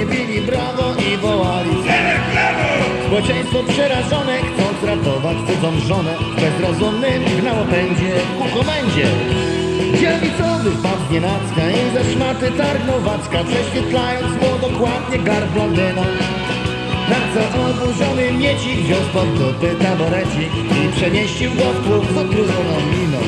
Zgodnie bili brawo i wołali. Społeczeństwo przerażone, chcąc ratować cudzą żonę. W bezrozumnym gnałopędzie ku komendzie Dzielnicowy wpadł nienacka i ze szmaty targnął wacka Prześwietlając mu dokładnie garb blondyna Na co oburzony miecik wziął spod dupy taborecik I przemieścił go w tłum z otrudzoną miną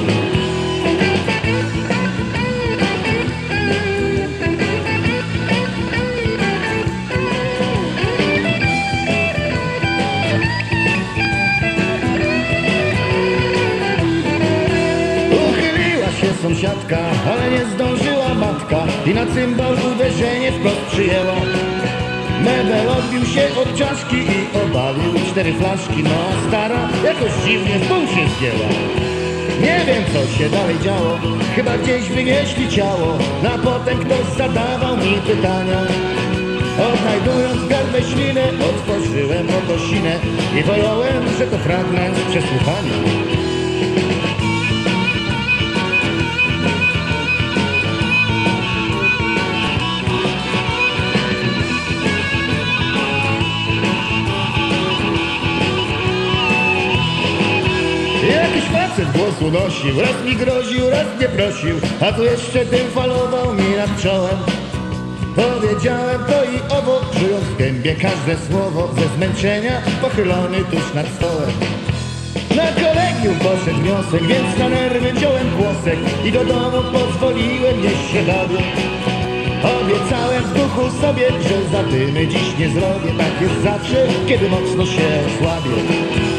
się sąsiadka, ale nie zdążyła matka. I na cymbał uderzenie wprost przyjęła. Mebel odbił się od czaszki i obalił cztery flaszki. No a stara jakoś dziwnie w dół się zdjęła. Nie wiem co się dalej działo, chyba gdzieś wynieśli ciało. No a potem ktoś zadawał mi pytania. Odnajdując garbę ślinę, otworzyłem otosinę I pojąłem, że to fragment przesłuchania unosił, raz mi groził, raz nie prosił, a tu jeszcze tym falował mi nad czołem. Powiedziałem to i owo, czując w gębie każde słowo, ze zmęczenia pochylony tuż nad stołem. Na kolegium poszedł wniosek, więc na nerwy wziąłem głosek i do domu pozwoliłem jeść się bawię. Obiecałem w duchu sobie, że zadymy dziś nie zrobię, tak jest zawsze, kiedy mocno się słabię.